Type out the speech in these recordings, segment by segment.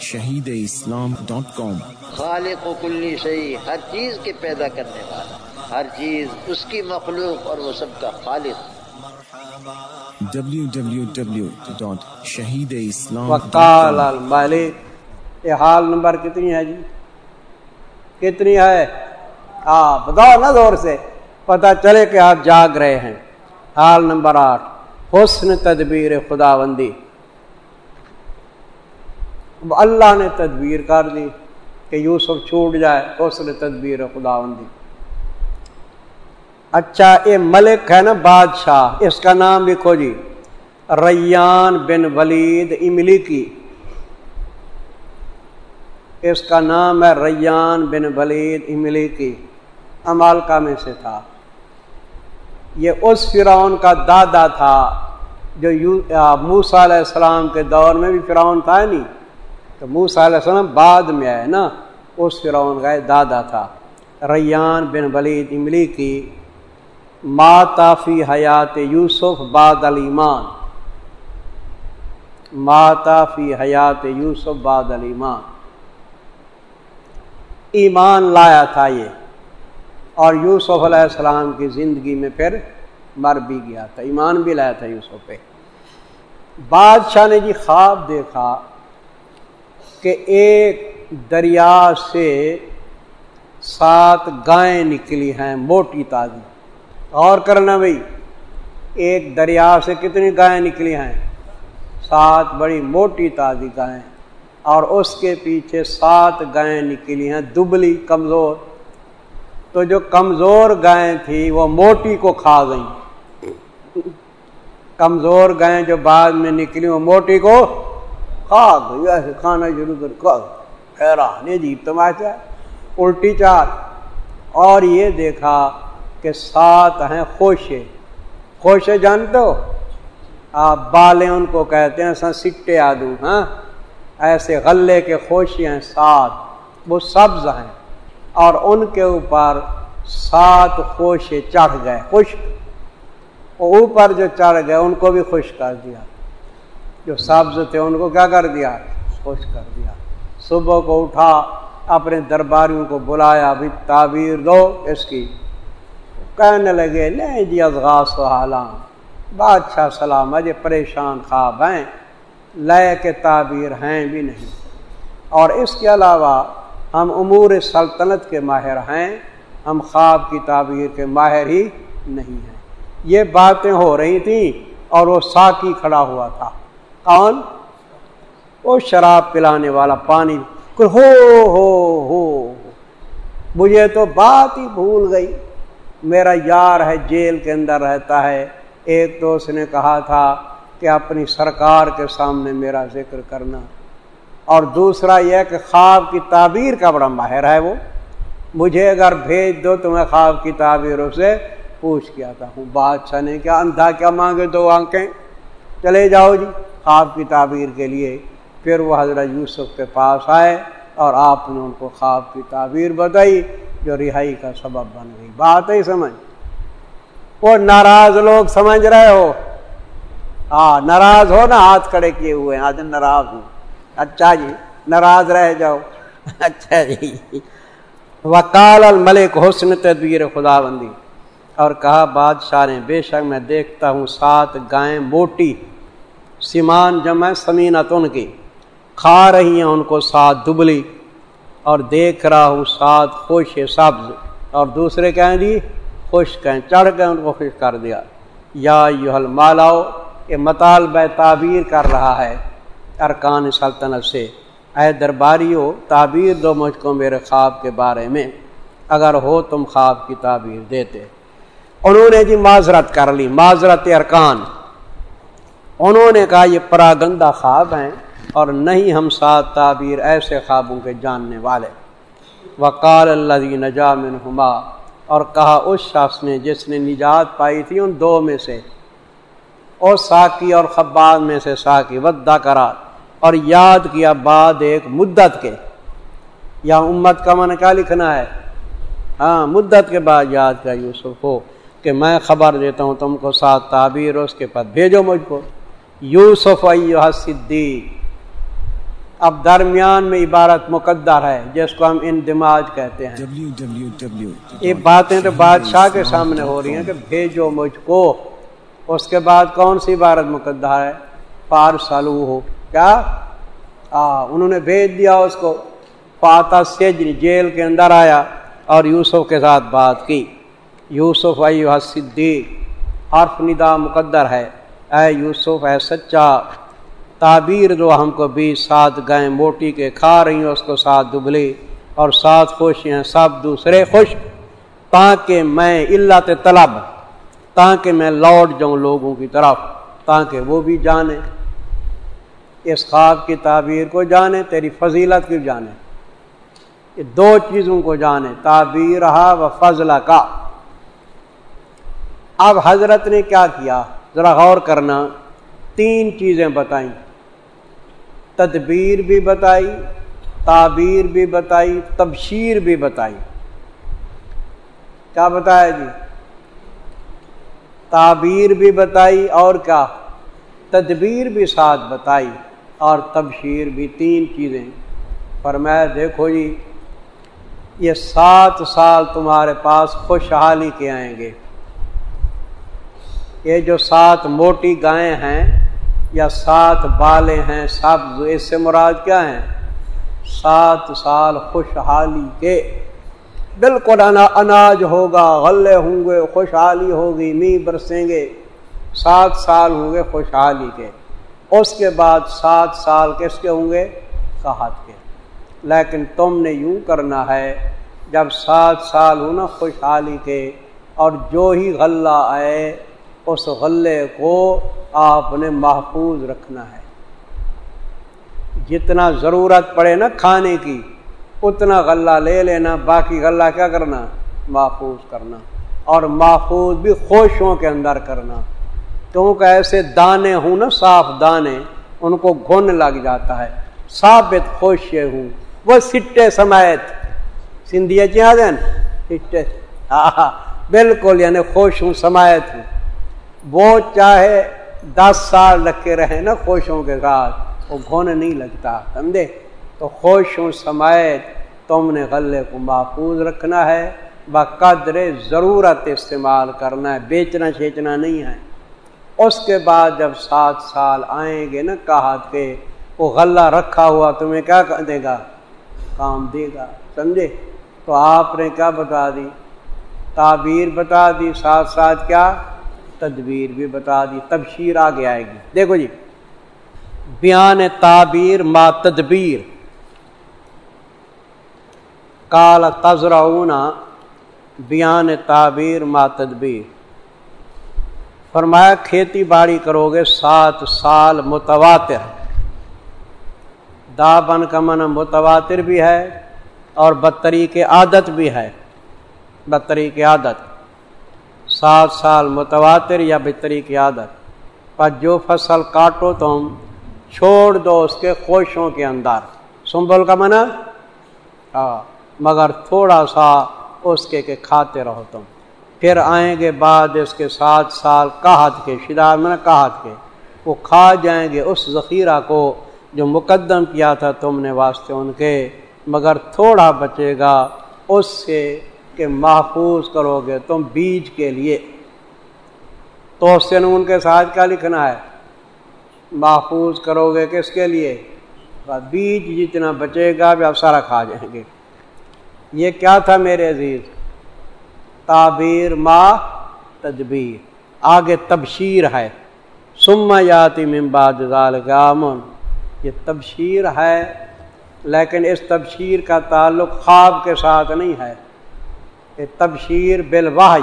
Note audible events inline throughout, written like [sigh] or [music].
شہید اسلام ڈاٹ کام۔ خالق و کلی شہی ہر چیز کے پیدا کرنے والا ہر چیز اس کی مخلوق اور وہ سب کا خالق۔ شہید اسلام وقال الملک یہ حال نمبر کتنی ہے جی؟ کتنی ہے؟ ہاں بتاؤ نا زور سے پتہ چلے کہ آپ جاگ رہے ہیں۔ حال نمبر آٹھ حسن تدبیر خدا بندی اللہ نے تدبیر کر دی کہ یوسف چھوٹ جائے حسن تدبیر خدا بندی اچھا یہ ملک ہے نا بادشاہ، اس کا نام لکھو جی ریان بن ولید املی کی اس کا نام ہے ریان بن ولید املی کی امالکا میں سے تھا۔ یہ اس فرعون کا دادا تھا جو موسا علیہ السلام کے دور میں بھی فرعون تھا نہیں؟ تو موسا علیہ السلام بعد میں آئے نا، اس فرعون کا دادا تھا، ریان بن ولید املی کی ماتا فی حیات یوسف باد المان ماتا فی حیات یوسف باد المان ایمان لایا تھا یہ، اور یوسف علیہ السلام کی زندگی میں پھر مر بھی گیا تھا، ایمان بھی لایا تھا یوسف پہ۔ بادشاہ نے جی خواب دیکھا کہ ایک دریا سے سات گائیں نکلی ہیں، موٹی تازی۔ اور کرنا بھائی، ایک دریا سے کتنی گائیں نکلی ہیں؟ سات بڑی موٹی تازی گائیں۔ اور اس کے پیچھے سات گائیں نکلی ہیں، دبلی، کمزور۔ تو جو کمزور گائیں تھی، وہ موٹی کو کھا گئیں۔ کمزور گائیں جو بعد میں نکلی، وہ موٹی کو کھا گئی ایسے کھانا شروع کر حیران عجیب تماشا۔ الٹی چار اور یہ دیکھا کہ سات ہیں خوشے خوشے جانتے ہو؟ آپ بالیں ان کو کہتے ہیں، سن سٹے آدو ہاں؟ ایسے غلے کے خوشی ہیں سات وہ سبز ہیں۔ اور ان کے اوپر سات خوشے چڑھ گئے۔ خشک اوپر جو چڑھ گئے، ان کو بھی خوش کر دیا۔ جو سبز تھے، ان کو کیا کر دیا؟ خوش کر دیا۔ صبح کو اٹھا، اپنے درباریوں کو بلایا، بھی تعبیر دو اس کی۔ کہنے لگے نہیں جی ازغاس و حالان بادشاہ سلام، اجے پریشان خواب ہیں۔ لیے کے تعبیر ہیں بھی نہیں۔ اور اس کے علاوہ، ہم امور سلطنت کے ماہر ہیں۔ ہم خواب کی تعبیر کے ماہر ہی نہیں ہیں۔ یہ باتیں ہو رہی تھیں اور وہ ساکی کھڑا ہوا تھا۔ کون وہ شراب پلانے والا پانی ہو ہو ہو۔ مجھے تو بات ہی بھول گئی۔ میرا یار ہے، جیل کے اندر رہتا ہے۔ ایک تو اس نے کہا تھا کہ اپنی سرکار کے سامنے میرا ذکر کرنا۔ اور دوسرا یہ کہ خواب کی تعبیر کا بڑا ماہر ہے وہ۔ مجھے اگر بھیج دو تو میں خواب کی تعبیر سے پوچھ کے آتا ہوں۔ بادشاہ نے کیا اندھا کیا مانگے دو آنکھیں؟ چلے جاؤ جی۔ خواب کی تعبیر کے لیے پھر وہ حضرت یوسف کے پاس آئے اور آپ نے ان کو خواب کی تعبیر بتائی، جو رہائی کا سبب بن گئی۔ بات ہی سمجھ۔ وہ ناراض لوگ سمجھ رہے ہو۔ ہاں ناراض ہو نا، ہاتھ کھڑے کیے ہوئے ہیں۔ آج ناراض ہوں۔ اچھا جی ناراض رہ جاؤ۔ [laughs] اچھا جی۔ وکال الملک، حسن تدبیر خدا بندی اور کہا، بادشاہ نے، بے شک میں دیکھتا ہوں، سات گائیں موٹی سیمان جمع سمینتن کی۔ کھا رہی ہیں ان کو سات دبلی اور دیکھ رہا ہوں سات خوش سبز۔ اور دوسرے کہیں جی خوش کہیں، چڑھ گئے ان کو خوش کر دیا۔ یا یو مالاؤ یہ مطالبہ تعبیر کر رہا ہے۔ ارکان سلطنت سے۔ اے درباری ہو تعبیر دو مجھ کو میرے خواب کے بارے میں۔ اگر ہو تم خواب کی تعبیر دیتے۔ انہوں نے جی معذرت کر لی، معذرت ارکان۔ انہوں نے کہا یہ پراگندہ خواب ہیں اور نہیں ہم ساتھ تعبیر ایسے خوابوں کے جاننے والے۔ وقال اللہ نجا من ہما اور کہا اس شخص نے جس نے نجات پائی تھی ان دو میں سے اور ساکی اور خباد میں سے ساکی، ودا کرا۔ اور یاد کیا بعد ایک مدت کے۔ یا امت کا من کیا لکھنا ہے؟ ہاں مدت کے بعد یاد کیا یوسف ہو کہ میں خبر دیتا ہوں تم کو ساتھ تعبیر، اس کے پاس بھیجو مجھ کو۔ یوسف صدیق۔ اب درمیان میں عبارت مقدر ہے، جس کو ہم اندماج کہتے ہیں۔ یہ باتیں تو بادشاہ کے سامنے ہو رہی ہیں کہ بھیجو مجھ کو۔ اس کے بعد کون سی عبارت مقدر ہے؟ پار سالو ہو کیا انہوں نے بھیج دیا اس کو۔ پاتا سجن، جیل کے اندر آیا اور یوسف کے ساتھ بات کی۔ یوسف ایوہ صدیق، حرف ندا مقدر ہے۔ اے یوسف، اے سچا تعبیر دو ہم کو بھی ساتھ گئے موٹی کے کھا رہی ہیں، اس کو ساتھ دبلی اور ساتھ خوش ہیں، سب دوسرے خوش، تاکہ میں اللہ طلب، تاکہ میں لوٹ جاؤں لوگوں کی طرف، تاکہ وہ بھی جانے، اس خواب کی تعبیر کو جانے، تیری فضیلت کی جانے، یہ دو چیزوں کو جانے، تعبیر رہا و فضلہ کا۔ اب حضرت نے کیا کیا؟ ذرا غور کرنا، تین چیزیں بتائیں۔ تدبیر بھی بتائی، تعبیر بھی بتائی، تبشیر بھی بتائی۔ کیا بتایا جی؟ تعبیر بھی بتائی اور کیا؟ تدبیر بھی ساتھ بتائی اور تبشیر بھی تین چیزیں۔ پر میں دیکھو جی یہ سات سال تمہارے پاس خوشحالی کے آئیں گے۔ یہ جو سات موٹی گائیں ہیں یا سات بالے ہیں، سب اس سے مراد کیا ہیں؟ سات سال خوشحالی کے۔ بالکل اناج ہوگا، غلے ہوں گے، خوشحالی ہوگی می برسیں گے۔ سات سال ہوں گے خوشحالی کے۔ اس کے بعد سات سال کس کے ہوں گے؟ کہات کے۔ لیکن تم نے یوں کرنا ہے، جب سات سال ہوں نا خوشحالی کے اور جو ہی غلہ آئے اس غلے کو آپ نے محفوظ رکھنا ہے۔ جتنا ضرورت پڑے نا کھانے کی، اتنا غلہ لے لینا، باقی غلہ کیا کرنا؟ محفوظ کرنا۔ اور محفوظ بھی خوشوں کے اندر کرنا۔ کیونکہ ایسے دانے ہوں نا، صاف دانے، ان کو گھن لگ جاتا ہے۔ ثابت خوش ہوں۔ وہ سٹے سمیت۔ سندھی دین جی سٹے۔ ہاں بالکل یعنی خوش ہوں سمایت ہوں۔ وہ چاہے دس سال رکھے رہے نا خوشوں کے ساتھ، وہ گھن نہیں لگتا، سمجھے؟ تو خوشوں سمایت تم نے غلے کو محفوظ رکھنا ہے، بقدر ضرورت استعمال کرنا ہے، بیچنا چھیچنا نہیں ہے۔ اس کے بعد جب سات سال آئیں گے نا کہا کہ وہ غلہ رکھا ہوا تمہیں کیا دے گا؟ کام دے گا، سمجھے؟ تو آپ نے کیا بتا دی؟ تعبیر بتا دی، ساتھ ساتھ کیا؟ تدبیر بھی بتا دی، تبشیر آگے آئے گی۔ دیکھو جی بیان تعبیر ما تدبیر۔ کال تذرا بیان تعبیر ما تدبیر۔ فرمایا، کھیتی باڑی کرو گے سات سال متواتر۔ دا بن کا من متواتر بھی ہے اور بدتری کے عادت بھی ہے۔ بدتری کی عادت۔ سات سال متواتر یا بہتری کی عادت۔ پر جو فصل کاٹو تم، چھوڑ دو اس کے خوشوں کے اندر۔ سنبل کا منع ہاں مگر تھوڑا سا اس کے کہ کھاتے رہو تم۔ پھر آئیں گے بعد اس کے سات سال کہات کے، شدار میں کہات کے۔ وہ کھا جائیں گے اس ذخیرہ کو جو مقدم کیا تھا تم نے واسطے ان کے۔ مگر تھوڑا بچے گا اس سے کہ محفوظ کرو گے تم بیج کے لیے۔ تو ان کے ساتھ کیا لکھنا ہے؟ محفوظ کرو گے کس کے لیے؟ بیج جتنا بچے گا بھی آپ سارا کھا جائیں گے۔ یہ کیا تھا میرے عزیز؟ تعبیر ما تدبیر۔ آگے تبشیر ہے۔ سما یاتی ممباد امن یہ تبشیر ہے، لیکن اس تبشیر کا تعلق خواب کے ساتھ نہیں ہے۔ تبشیر بالواہ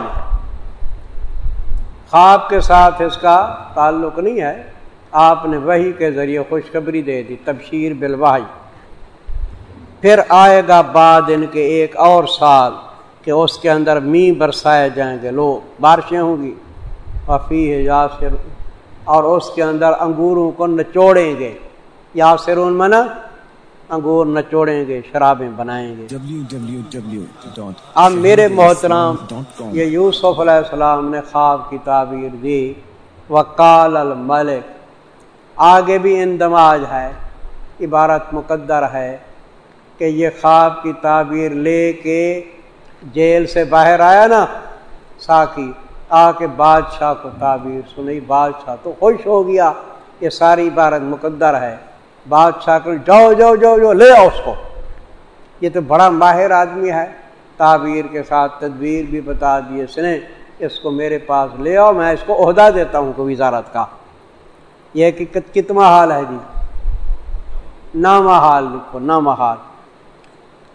خواب کے ساتھ اس کا تعلق نہیں ہے۔ آپ نے وہی کے ذریعے خوشخبری دے دی، تبشیر بالواہ پھر آئے گا بعد ان کے ایک اور سال کہ اس کے اندر می برسائے جائیں گے۔ لوگ بارشیں ہوں گی۔ وفی ہے یاسر۔ اور اس کے اندر انگوروں کو نچوڑیں گے۔ یاسرون منا انگور نچوڑیں گے شرابیں بنائیں گے۔ اب میرے محترام یہ یوسف علیہ السلام نے خواب کی تعبیر دی۔ وکال الملک آگے بھی اندماج ہے عبارت مقدر ہے کہ یہ خواب کی تعبیر لے کے جیل سے باہر آیا نا ساکی آ کے بادشاہ کو تعبیر سنی بادشاہ تو خوش ہو گیا۔ یہ ساری عبارت مقدر ہے۔ بادشاہ کو جاؤ جاؤ جاؤ جاؤ، لے آؤ اس کو۔ یہ تو بڑا ماہر آدمی ہے۔ تعبیر کے ساتھ تدبیر بھی بتا دیے سنے اس کو میرے پاس لے آؤ، میں اس کو عہدہ دیتا ہوں کوئی وزارت کا۔ یہ کہ کتنا حال ہے جی؟ نام حال لکھو نام حال۔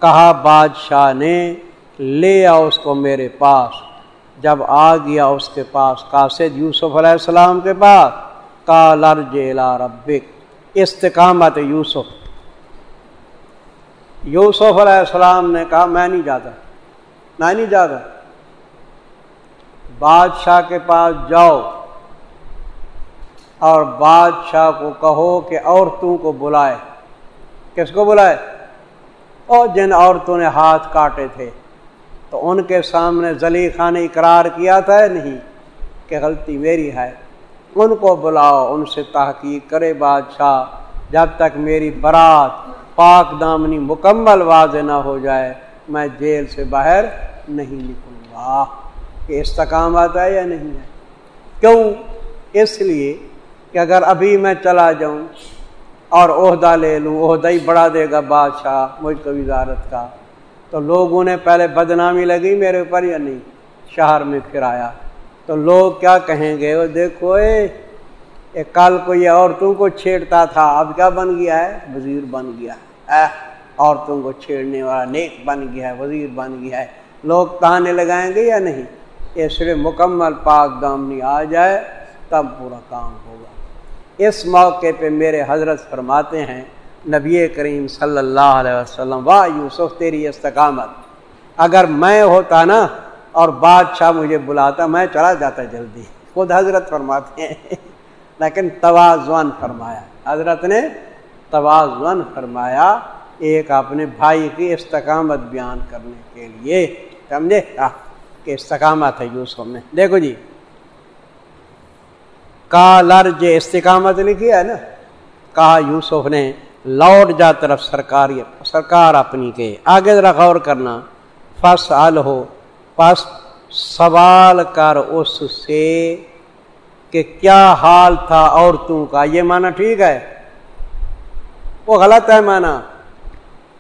کہا، بادشاہ نے لے آؤ اس کو میرے پاس۔ جب آ گیا اس کے پاس، قاصد یوسف علیہ السلام کے پاس کا لرج ربک۔ استقامت یوسف۔ یوسف علیہ السلام نے کہا، میں نہیں جاتا، میں نہیں جاتا۔ بادشاہ کے پاس جاؤ اور بادشاہ کو کہو کہ عورتوں کو بلائے۔ کس کو بلائے؟ اور جن عورتوں نے ہاتھ کاٹے تھے۔ تو ان کے سامنے زلیخا نے اقرار کیا تھا نہیں؟ کہ غلطی میری ہے۔ ان کو بلاؤ، ان سے تحقیق کرے بادشاہ، جب تک میری برات پاک دامنی مکمل واضح نہ ہو جائے، میں جیل سے باہر نہیں نکلوں گا۔ کہ استقامت ہے یا نہیں ہے؟ کیوں؟ اس لیے کہ اگر ابھی میں چلا جاؤں اور عہدہ لے لوں، عہدہ ہی بڑھا دے گا بادشاہ مجھ کو وزارت کا، تو لوگوں نے پہلے بدنامی لگی میرے اوپر یا نہیں؟ شہر میں پھر آیا۔ تو لوگ کیا کہیں گے؟ وہ دیکھو، اے کل کو یہ عورتوں کو چھیڑتا تھا، اب کیا بن گیا ہے؟ وزیر بن گیا ہے۔ عورتوں کو چھیڑنے والا نیک بن گیا ہے، وزیر بن گیا ہے۔ لوگ تانے لگائیں گے یا نہیں؟ یہ صرف مکمل پاک دامنی آ جائے، تب پورا کام ہوگا۔ اس موقع پہ میرے حضرت فرماتے ہیں، نبی کریم صلی اللہ علیہ وسلم، واہ یوسف، تیری استقامت۔ اگر میں ہوتا نا اور بادشاہ مجھے بلاتا، میں چلا جاتا جلدی۔ خود حضرت فرماتے ہیں۔ لیکن توازن فرمایا۔ حضرت نے توازن فرمایا ایک اپنے بھائی کی استقامت بیان کرنے کے لیے۔ سمجھے؟ کہ استقامت ہے یوسف میں دیکھو جی۔ کا لرج استقامت لکھی ہے نا؟ کہا یوسف نے، لوٹ جا طرف سرکار سرکار اپنی کے۔ آگے ذرا غور کرنا۔ فس ال ہو پس سوال کر اس سے کہ کیا حال تھا عورتوں کا؟ یہ مانا ٹھیک ہے؟ وہ غلط ہے مانا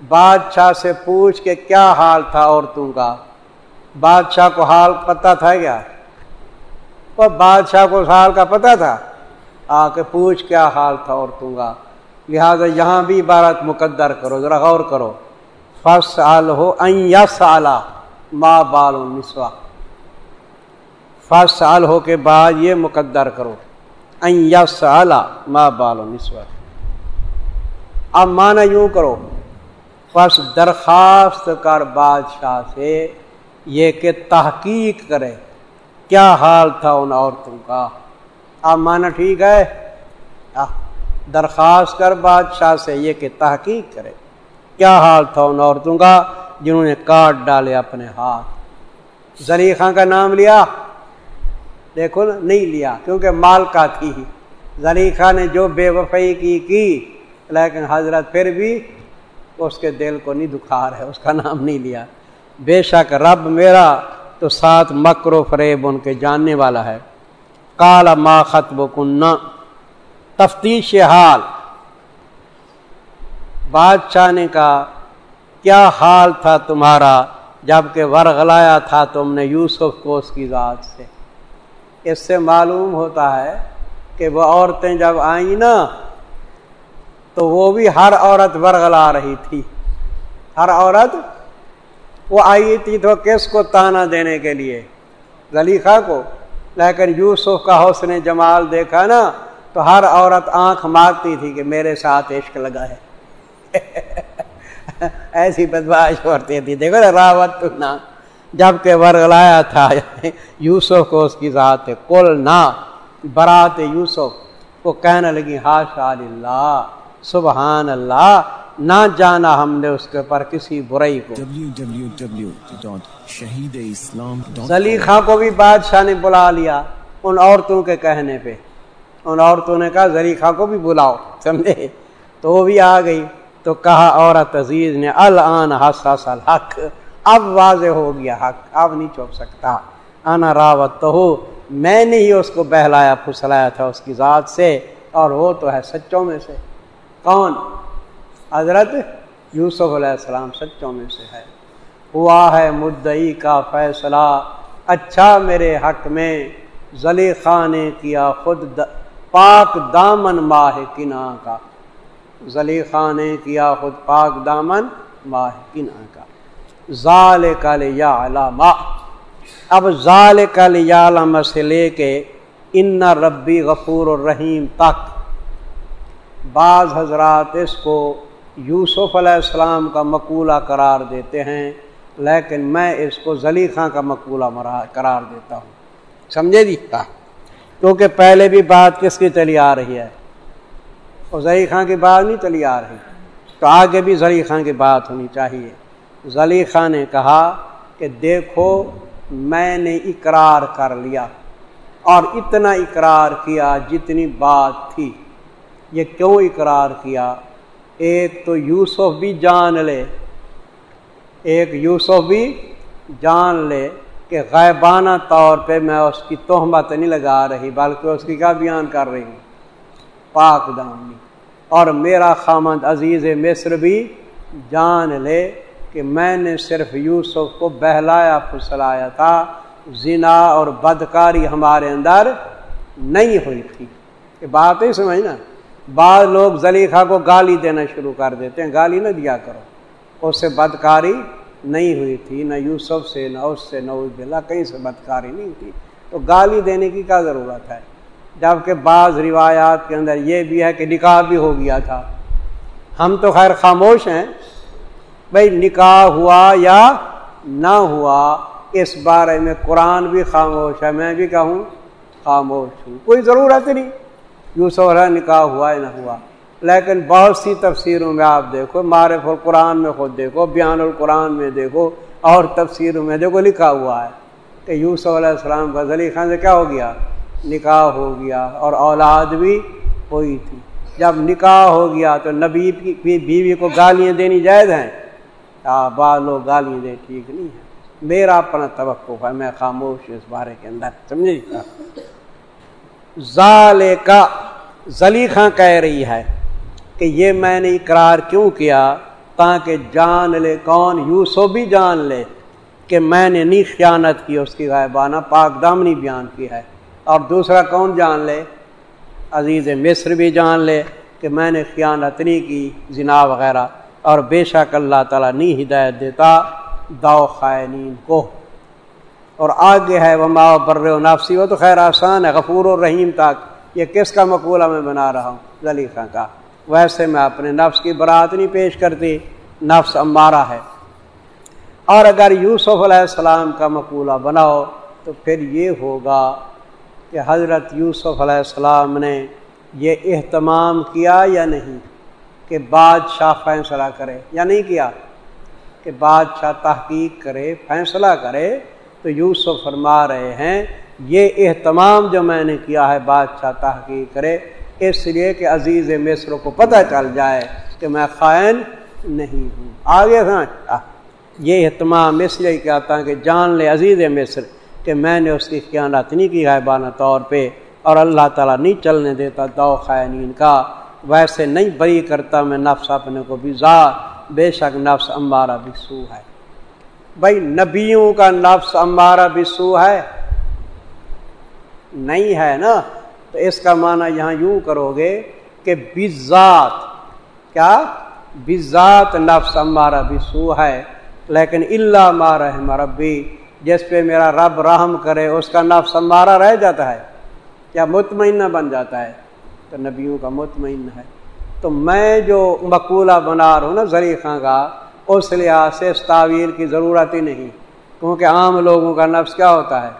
بادشاہ سے پوچھ کے کیا حال تھا عورتوں کا؟ بادشاہ کو حال پتہ تھا کیا؟ وہ بادشاہ کو حال کا پتہ تھا۔ آ کے پوچھ کیا حال تھا عورتوں کا؟ لہذا یہاں بھی عبارت مقدر کرو، ذرا غور کرو۔ فس سال ہو سالہ ماں بال نسوا فس سال ہو کے بعد یہ مقدر کرو۔ سالہ ماں بال نسوا اب مانا یوں کرو۔ فس درخواست کر بادشاہ سے یہ کہ تحقیق کرے۔ کیا حال تھا ان عورتوں کا؟ اب مانا ٹھیک ہے؟ درخواست کر بادشاہ سے یہ کہ تحقیق کرے۔ کیا حال تھا ان عورتوں کا؟ جنہوں نے کاٹ ڈالے اپنے ہاتھ۔ زلیخا کا نام لیا۔ دیکھو نا، نہیں لیا، کیونکہ مال کا تھی۔ زلیخا نے جو بے وفائی کی کی۔ لیکن حضرت پھر بھی اس کے دل کو نہیں دکھا رہے، اس کا نام نہیں لیا۔ بے شک رب میرا تو ساتھ مکر و فریب ان کے جاننے والا ہے۔ کالا ما خطب کنہ تفتیش حال۔ بادشاہ نے کہا کیا حال تھا تمہارا جبکہ ورغلایا تھا تم نے یوسف کو اس کی ذات سے؟ اس سے معلوم ہوتا ہے کہ وہ عورتیں جب آئیں نا، تو وہ بھی ہر عورت ورغلا رہی تھی۔ ہر عورت، وہ آئی تھی تو کس کو تانا دینے کے لیے؟ زلیخا کو۔ لیکن یوسف کا حسن جمال دیکھا نا، تو ہر عورت آنکھ مارتی تھی کہ میرے ساتھ عشق لگا ہے۔ [laughs] ایسی بدماش ہوتی تھی دیکھو نا راوت نا جبکہ ورگلایا تھا یوسف کو اس کی ذات کل نہ۔ برات یوسف وہ کہنے لگی ہاشا اللہ سبحان اللہ۔ نہ جانا ہم نے اس کے اوپر کسی برائی کو۔ زلیخا کو بھی بادشاہ نے بلا لیا۔ ان عورتوں کے کہنے پہ۔ ان عورتوں نے کہا زریخا کو بھی بلاؤ سمجھے؟ تو وہ بھی آ گئی۔ تو کہا عورت عزیز نے، الان حساس الحق۔ اب واضح ہو گیا حق، اب نہیں چھپ سکتا۔ انا راوت تو ہو میں نے ہی اس کو بہلایا، پھسلایا تھا اس کی ذات سے، اور وہ تو ہے سچوں میں سے۔ کون؟ حضرت یوسف علیہ السلام سچوں میں سے ہے۔ ہوا ہے مدعی کا فیصلہ۔ اچھا میرے حق میں زلیخا نے کیا خود پاک دامن ماہ کنا کا۔ زلیخا نے کیا خود پاک دامن ماہ کا ظال کل یا علامہ اب ظال کل یا علامہ سے لے کے ان ربی غفور الرحیم تک بعض حضرات اس کو یوسف علیہ السلام کا مقولہ قرار دیتے ہیں لیکن میں اس کو زلیخاں کا مقولہ قرار دیتا ہوں سمجھے جی کیونکہ پہلے بھی بات کس کی چلی آ رہی ہے اور زلیخاں کی بات نہیں چلی آ رہی۔ تو آگے بھی زلیخاں کی بات ہونی چاہیے۔ زلیخا نے کہا کہ دیکھو، میں نے اقرار کر لیا اور اتنا اقرار کیا جتنی بات تھی۔ یہ کیوں اقرار کیا؟ ایک تو یوسف بھی جان لے۔ ایک یوسف بھی جان لے کہ غیبانہ طور پہ میں اس کی تہمت نہیں لگا رہی، بلکہ اس کی کیا بیان کر رہی ہوں؟ پاک دامنی۔ اور میرا خامد عزیز مصر بھی جان لے کہ میں نے صرف یوسف کو بہلایا، پھسلایا تھا۔ زنا اور بدکاری ہمارے اندر نہیں ہوئی تھی۔ یہ بات ہی سمجھنا بعض لوگ زلیخا کو گالی دینا شروع کر دیتے ہیں، گالی نہ دیا کرو۔ اس سے بدکاری نہیں ہوئی تھی، نہ یوسف سے، نہ اس سے، نہ اس بلا کہیں سے بدکاری نہیں تھی۔ تو گالی دینے کی کیا ضرورت ہے؟ جبکہ بعض روایات کے اندر یہ بھی ہے کہ نکاح بھی ہو گیا تھا۔ ہم تو خیر خاموش ہیں۔ بھائی نکاح ہوا یا نہ ہوا، اس بارے میں قرآن بھی خاموش ہے، میں بھی کہوں خاموش ہوں۔ کوئی ضرورت نہیں۔ یوسف نکاح ہوا یا نہ ہوا۔ لیکن بہت سی تفسیروں میں آپ دیکھو، معرف القرآن میں خود دیکھو، بیان القرآن میں دیکھو، اور تفسیروں میں دیکھو لکھا ہوا ہے کہ یوسف علیہ السلام فضلی خان سے کیا ہو گیا؟ نکاح ہو گیا اور اولاد بھی ہوئی تھی۔ جب نکاح ہو گیا تو نبی کی بیوی کو گالیاں دینی جائز ہیں؟ بعض لوگ گالیاں دیں ٹھیک نہیں ہے میرا اپنا توقع ہے، میں خاموش اس بارے کے اندر، سمجھے جی؟ ظال کا زلیخاں کہہ رہی ہے کہ یہ میں نے اقرار کیوں کیا تاکہ جان لے کون، یوسف بھی جان لے کہ میں نے نہیں خیانت کی، اس کی غائبانہ پاک دامنی بیان کی ہے۔ اور دوسرا کون جان لے؟ عزیز مصر بھی جان لے کہ میں نے خیانت نہیں کی، زنا وغیرہ۔ اور بے شک اللہ تعالیٰ نہیں ہدایت دیتا دو خائنین کو۔ اور آگے ہے وہ ماں بر و نافسی وہ تو خیر آسان ہے، غفور و رحیم تک یہ کس کا مقولہ میں بنا رہا ہوں؟ زلیخا کا۔ ویسے میں اپنے نفس کی برات نہیں پیش کرتی، نفس امارا ہے۔ اور اگر یوسف علیہ السلام کا مقولہ بناؤ، تو پھر یہ ہوگا کہ حضرت یوسف علیہ السلام نے یہ اہتمام کیا یا نہیں کہ بادشاہ فیصلہ کرے یا نہیں کیا؟ کہ بادشاہ تحقیق کرے، فیصلہ کرے تو یوسف فرما رہے ہیں، یہ اہتمام جو میں نے کیا ہے، بادشاہ تحقیق کرے، اس لیے کہ عزیز مصر کو پتہ چل جائے کہ میں خائن نہیں ہوں۔ آگے یہ اہتمام اس لیے کہتا کہ جان لے عزیز مصر کہ میں نے اس کی خیانت نہیں کی غائبانہ طور پہ، اور اللہ تعالیٰ نہیں چلنے دیتا دو خائنین کا۔ ویسے نہیں بری کرتا میں نفس اپنے کو بھی۔ ذات بے شک نفس امارا بھی سو ہے۔ بھائی، نبیوں کا نفس امارا بھی سو ہے۔ نہیں ہے نا؟ تو اس کا معنی یہاں یوں کرو گے کہ بزات کیا؟ بزات نفس ہمارا بھی سو ہے۔ لیکن اللہ مارا ربی جس پہ میرا رب رحم کرے، اس کا نفس ہمارا رہ جاتا ہے کیا مطمئنہ بن جاتا ہے۔ تو نبیوں کا مطمئن ہے۔ تو میں جو مقولہ بنا رہا ہوں نا ذریقہ کا، اس لحاظ سے اس تعویر کی ضرورت ہی نہیں۔ کیونکہ عام لوگوں کا نفس کیا ہوتا ہے؟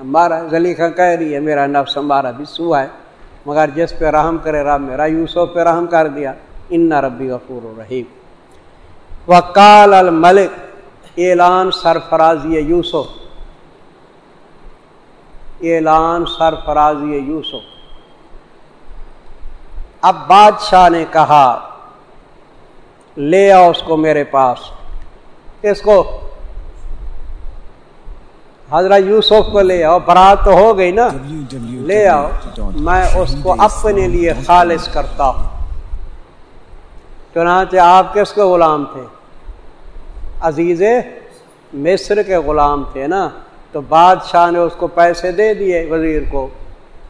ہمارا زلیخہ کہہ رہی ہے، میرا نفس ہمارا بھی سو ہے۔ مگر جس پہ رحم کرے رب میرا، یوسف پہ رحم کر دیا۔ ان ربی غفور الرحیم۔ وکال الملک اعلان سرفرازی یوسف۔ اعلان سرفرازی یوسف۔ اب بادشاہ نے کہا، لے آؤ اس کو میرے پاس۔ کس کو حضرت یوسف کو لے آؤ، برات تو ہو گئی نا۔ لے آؤ، میں اس کو اپنے لیے خالص کرتا ہوں۔ چنانچہ آپ کس کے غلام تھے؟ عزیز، مصر کے غلام تھے نا، تو بادشاہ نے اس کو پیسے دے دیے وزیر کو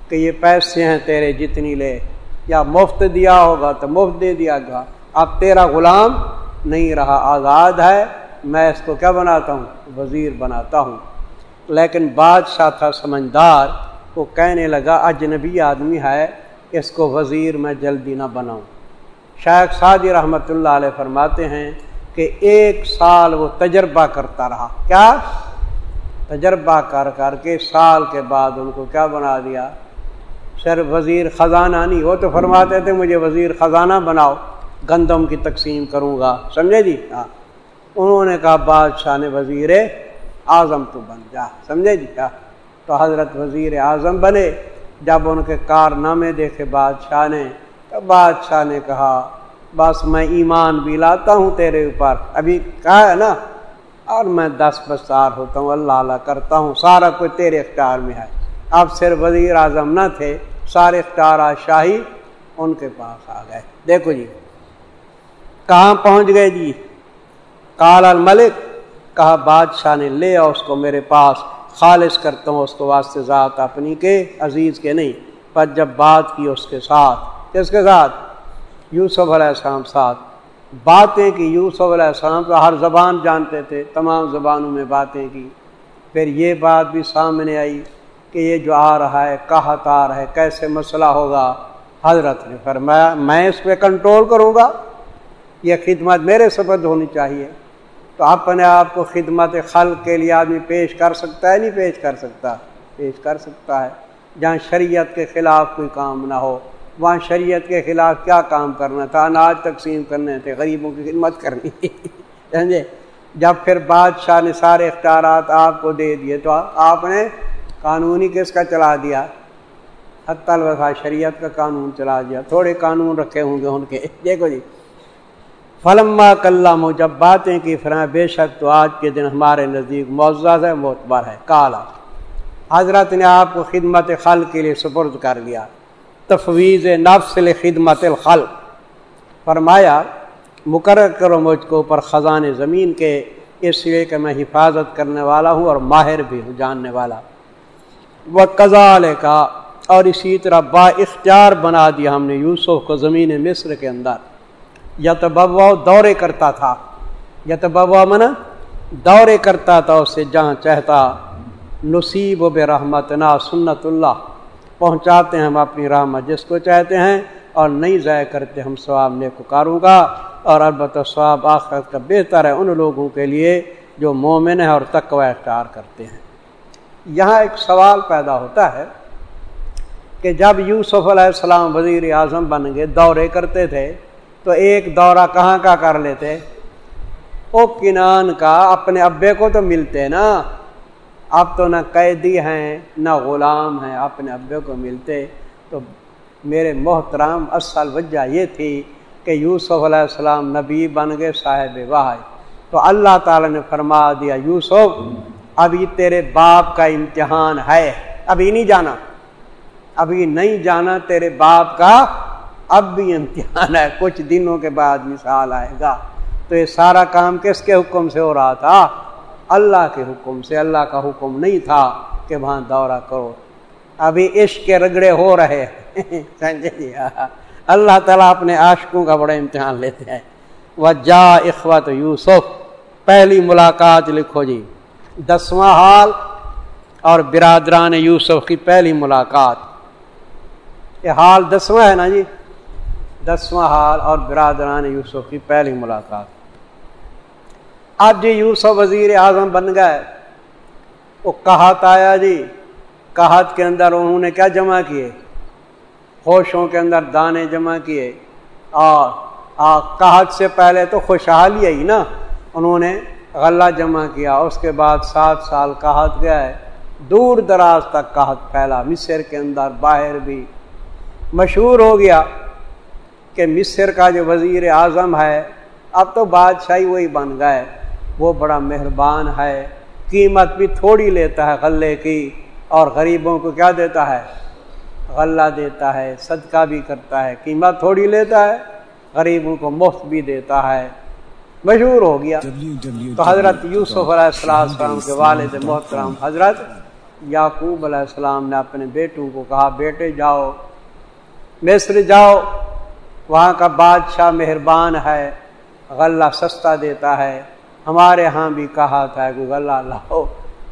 کہ یہ پیسے ہیں تیرے جتنی لے۔ یا مفت دیا ہوگا تو مفت دے دیا گا۔ اب تیرا غلام نہیں رہا، آزاد ہے، میں اس کو کیا بناتا ہوں؟ وزیر بناتا ہوں۔ لیکن بادشاہ تھا سمجھدار، وہ کہنے لگا، اجنبی آدمی ہے، اس کو وزیر میں جلدی نہ بناؤں۔ شیخ سعدی رحمۃ اللہ علیہ فرماتے ہیں کہ ایک سال وہ تجربہ کرتا رہا۔ کیا؟ تجربہ کر کر کے سال کے بعد ان کو کیا بنا دیا؟ سر وزیر خزانہ نہیں، وہ تو فرماتے تھے مجھے وزیر خزانہ بناؤ، گندم کی تقسیم کروں گا۔ سمجھے جی؟ ہاں۔ انہوں نے کہا، بادشاہ نے وزیر اعظم تو بن جا۔ سمجھے جی؟ کیا تو حضرت وزیر اعظم بنے۔ جب ان کے کارنامے دیکھے بادشاہ نے، تو بادشاہ نے کہا بس میں ایمان بھی لاتا ہوں تیرے اوپر۔ ابھی کہا ہے نا، اور میں دس بسار ہوتا ہوں، اللہ اللہ کرتا ہوں، سارا کوئی تیرے اختیار میں ہے۔ اب صرف وزیر اعظم نہ تھے، سارے اختیارات شاہی ان کے پاس آ گئے۔ دیکھو جی کہاں پہنچ گئے جی؟ کال الملک، کہا بادشاہ نے، لے آؤ اس کو میرے پاس، خالص کرتا ہوں اس کو واسطے ذات اپنی کے، عزیز کے نہیں، پر جب بات کی اس کے ساتھ، کس کے ساتھ؟ یوسف علیہ السلام ساتھ۔ باتیں کی، یوسف علیہ السلام تو ہر زبان جانتے تھے، تمام زبانوں میں باتیں کی۔ پھر یہ بات بھی سامنے آئی کہ یہ جو آ رہا ہے کہت آ رہا ہے، کیسے مسئلہ ہوگا؟ حضرت نے فرمایا، میں اس پہ کنٹرول کروں گا، یہ خدمت میرے سبد ہونی چاہیے۔ تو اپنے آپ کو خدمت خلق کے لیے آدمی پیش کر سکتا ہے، نہیں پیش کر سکتا؟ پیش کر سکتا ہے۔ جہاں شریعت کے خلاف کوئی کام نہ ہو۔ وہاں شریعت کے خلاف کیا کام کرنا تھا؟ اناج تقسیم کرنے تھے، غریبوں کی خدمت کرنی تھی۔ [laughs] سمجھے؟ جب پھر بادشاہ نے سارے اختیارات آپ کو دے دیے تو آپ نے قانونی کس کا چلا دیا؟ حت الوفا شریعت کا قانون چلا دیا۔ تھوڑے قانون رکھے ہوں گے ان کے۔ [laughs] دیکھو جی۔ فلما کلام جب باتیں کی فرمائے بے شک تو آج کے دن ہمارے نزدیک معزز ہے معتبر ہے، کالا۔ حضرت نے آپ کو خدمت خل کے لیے سپرد کر لیا تفویض نفس خدمت الخل فرمایا، مقرر کرو مجھ کو اوپر خزان زمین کے، اس لیے کہ میں حفاظت کرنے والا ہوں اور ماہر بھی ہوں، جاننے والا۔ وہ کزال کا اور اسی طرح با اختیار بنا دیا ہم نے یوسف کو زمین مصر کے اندر۔ یا تو ببا دورے کرتا تھا۔ یا تو ببا من دورے کرتا تھا اسے جہاں چاہتا۔ نصیب و بے رحمت نا سنت اللہ۔ پہنچاتے ہیں ہم اپنی رحمت جس کو چاہتے ہیں اور نہیں ضائع کرتے ہم ثواب نے پکاروں گا اور البتہ ثواب آخرت کا بہتر ہے ان لوگوں کے لیے جو مومن ہے اور تقوی اختیار کرتے ہیں۔ یہاں ایک سوال پیدا ہوتا ہے کہ جب یوسف علیہ السلام وزیر اعظم بن گئے دورے کرتے تھے تو ایک دورہ کہاں کا کر لیتے؟ او کنان کا، اپنے ابے کو تو ملتے نا۔ اب تو نہ قیدی ہیں، نہ غلام ہیں، اپنے ابے کو ملتے۔ تو میرے محترام اصل وجہ یہ تھی کہ یوسف علیہ السلام نبی بن گئے، صاحب واہ تو اللہ تعالی نے فرما دیا، یوسف، ابھی تیرے باپ کا امتحان ہے۔ ابھی نہیں جانا۔ ابھی نہیں جانا، تیرے باپ کا اب بھی امتحان ہے۔ کچھ دنوں کے بعد مثال آئے گا۔ تو یہ سارا کام کس کے حکم سے ہو رہا تھا؟ اللہ کے حکم سے، اللہ کا حکم نہیں تھا کہ وہاں دورہ کرو۔ ابھی عشق کے رگڑے ہو رہے [laughs] جی؟ اللہ تعالیٰ اپنے عاشقوں کا بڑا امتحان لیتے ہیں۔ وہ جا اخوت یوسف، پہلی ملاقات لکھو جی۔ دسواں حال اور برادران یوسف کی پہلی ملاقات۔ یہ حال دسواں ہے نا جی؟ دسواں حال اور برادران یوسف کی پہلی ملاقات۔ اب جی یوسف وزیر اعظم بن گئے وہ کہات آیا جی کہات کے اندر انہوں نے کیا جمع کیے خوشوں کے اندر دانے جمع کیے اور کہات سے پہلے تو خوشحالی آئی نا انہوں نے غلہ جمع کیا اس کے بعد سات سال کہات گیا ہے دور دراز تک کہات پھیلا مصر کے اندر باہر بھی مشہور ہو گیا کہ مصر کا جو وزیر اعظم ہے اب تو بادشاہی وہی بن گئے وہ بڑا مہربان ہے، قیمت بھی تھوڑی لیتا ہے غلے کی، اور غریبوں کو کیا دیتا ہے؟ غلہ دیتا ہے، صدقہ بھی کرتا ہے، قیمت تھوڑی لیتا ہے، غریبوں کو مفت بھی دیتا ہے۔ مشہور ہو گیا۔ تو حضرت یوسف علیہ السلام کے والد محترم حضرت یعقوب علیہ السلام نے اپنے بیٹوں کو کہا، بیٹے جاؤ، مصر جاؤ، وہاں کا بادشاہ مہربان ہے، غلہ سستا دیتا ہے۔ ہمارے ہاں بھی کہا تھا کہ غلہ لاؤ۔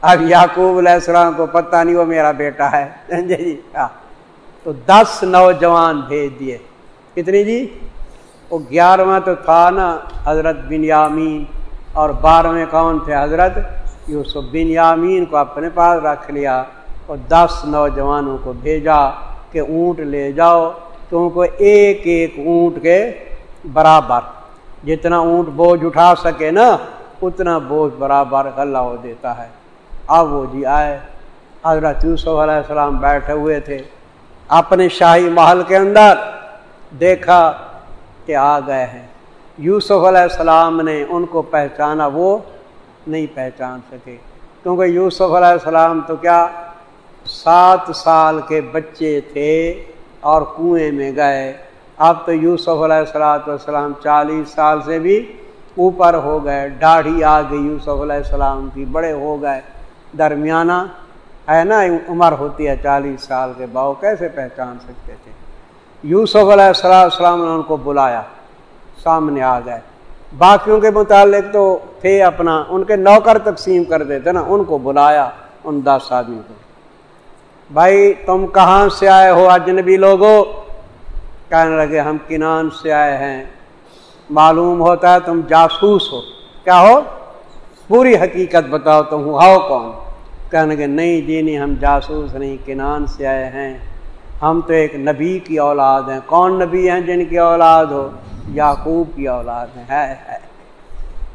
اب یعقوب علیہ السلام کو پتہ نہیں وہ میرا بیٹا ہے۔ [laughs] جی, جی، ہاں۔ تو دس نوجوان بھیج دیے۔ کتنی جی؟ وہ گیارہواں تو تھا نا، حضرت بن یامین اور بارہویں کون تھے؟ حضرت یوسف۔ بن یامین کو اپنے پاس رکھ لیا اور دس نوجوانوں کو بھیجا کہ اونٹ لے جاؤ تو کو ایک ایک اونٹ کے برابر جتنا اونٹ بوجھ اٹھا سکے نا اتنا بوجھ برابر اللہ وہ دیتا ہے۔ اب وہ جی آئے۔ حضرت یوسف علیہ السلام بیٹھے ہوئے تھے۔ اپنے شاہی محل کے اندر دیکھا کہ آ گئے ہیں۔ یوسف علیہ السلام نے ان کو پہچانا، وہ نہیں پہچان سکے۔ کیونکہ یوسف علیہ السلام تو کیا؟ سات سال کے بچے تھے اور کنویں میں گئے۔ اب تو یوسف علیہ السلاۃ والسلام چالیس سال سے بھی اوپر ہو گئے، داڑھی آ گئی، یوسف علیہ السلام کی بڑے ہو گئے۔ درمیانہ، ہے نا عمر ہوتی ہے چالیس سال کے باؤ کیسے پہچان سکتے تھے؟ یوسف علیہ السلام السلام نے ان کو بلایا، سامنے آ گئے۔ باقیوں کے متعلق تو تھے اپنا، ان کے نوکر تقسیم کر دیتے نا، ان کو بلایا، ان دس آدمی کو۔ بھائی، تم کہاں سے آئے ہو؟ اجنبی لوگوں کہنے لگے، ہم کنان سے آئے ہیں۔ معلوم ہوتا ہے تم جاسوس ہو۔ کیا ہو؟ پوری حقیقت بتاؤ تم ہو۔ کون؟ کہنے لگے نہیں جی نہیں ہم جاسوس نہیں کنان سے آئے ہیں۔ ہم تو ایک نبی کی اولاد ہیں۔ کون نبی ہیں جن کی اولاد ہو؟ یعقوب کی اولاد ہیں۔ ہے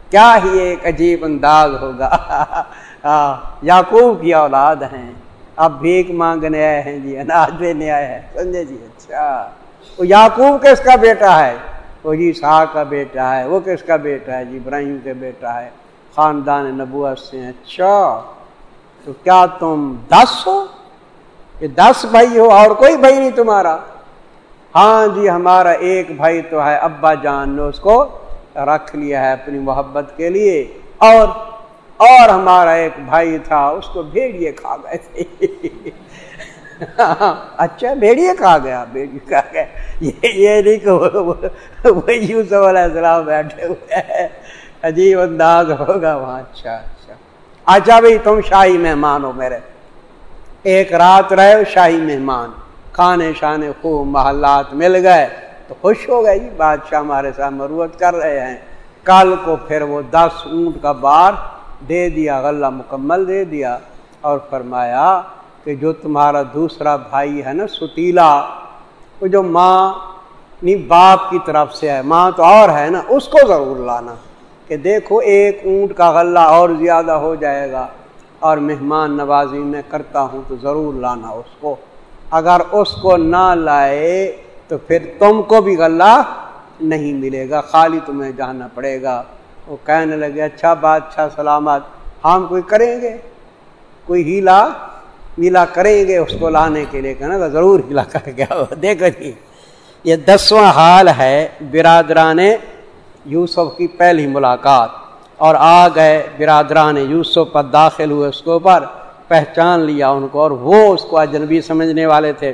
کیا ہی ایک عجیب انداز ہوگا۔ [laughs] ہاں، یعقوب کی اولاد ہیں۔ اب بھیک مانگنے آئے ہیں جی اناج لینے آئے ہیں۔ سمجھے جی؟ اچھا۔ وہ یعقوب کس کا بیٹا ہے؟ وہ جی شاہ کا بیٹا ہے، وہ کس کا بیٹا ہے؟ جی ابراہیم کے بیٹا ہے۔ خاندان نبوت سے اچھا تو کیا تم دس ہو؟ یہ دس بھائی ہو، اور کوئی بھائی نہیں تمہارا؟ ہاں جی ہمارا ایک بھائی تو ہے۔ ابا جان نے اس کو رکھ لیا ہے اپنی محبت کے لیے۔ اور اور ہمارا ایک بھائی تھا، اس کو بھیڑیے کھا گئے تھے۔ [laughs] اچھا بھیڑیے کھا گیا بھیڑیے کھا گیا۔ یہ نہیں کہ وہ یوسف علیہ السلام بیٹھے ہوئے ہیں۔ عجیب انداز ہوگا وہاں۔ اچھا اچھا۔ اچھا بھائی، تم شاہی مہمان ہو میرے۔ ایک رات رہے شاہی مہمان۔ کھانے شانے خوب محلات مل گئے۔ تو خوش ہو گئے۔ جی بادشاہ ہمارے ساتھ مروت کر رہے ہیں۔ کل کو پھر وہ دس اونٹ کا بار دے دیا، غلہ مکمل دے دیا اور فرمایا کہ جو تمہارا دوسرا بھائی ہے نا ستیلا وہ جو ماں نہیں باپ کی طرف سے ہے، ماں تو اور ہے نا، اس کو ضرور لانا کہ دیکھو ایک اونٹ کا غلہ اور زیادہ ہو جائے گا اور مہمان نوازی میں کرتا ہوں تو ضرور لانا اس کو۔ اگر اس کو نہ لائے تو پھر تم کو بھی غلہ نہیں ملے گا، خالی تمہیں جانا پڑے گا۔ وہ کہنے لگے اچھا بات اچھا سلامت، ہم کوئی کریں گے؟ کوئی ہیلا؟ ملا کریں گے اس کو لانے کے لیے کہنا ضرور ہلا کر گیا دیکھ جی یہ دسواں حال ہے برادران یوسف کی پہلی ملاقات۔ اور آ گئے برادران یوسف پر داخل ہوئے اس کے اوپر، پہچان لیا ان کو اور وہ اس کو اجنبی سمجھنے والے تھے۔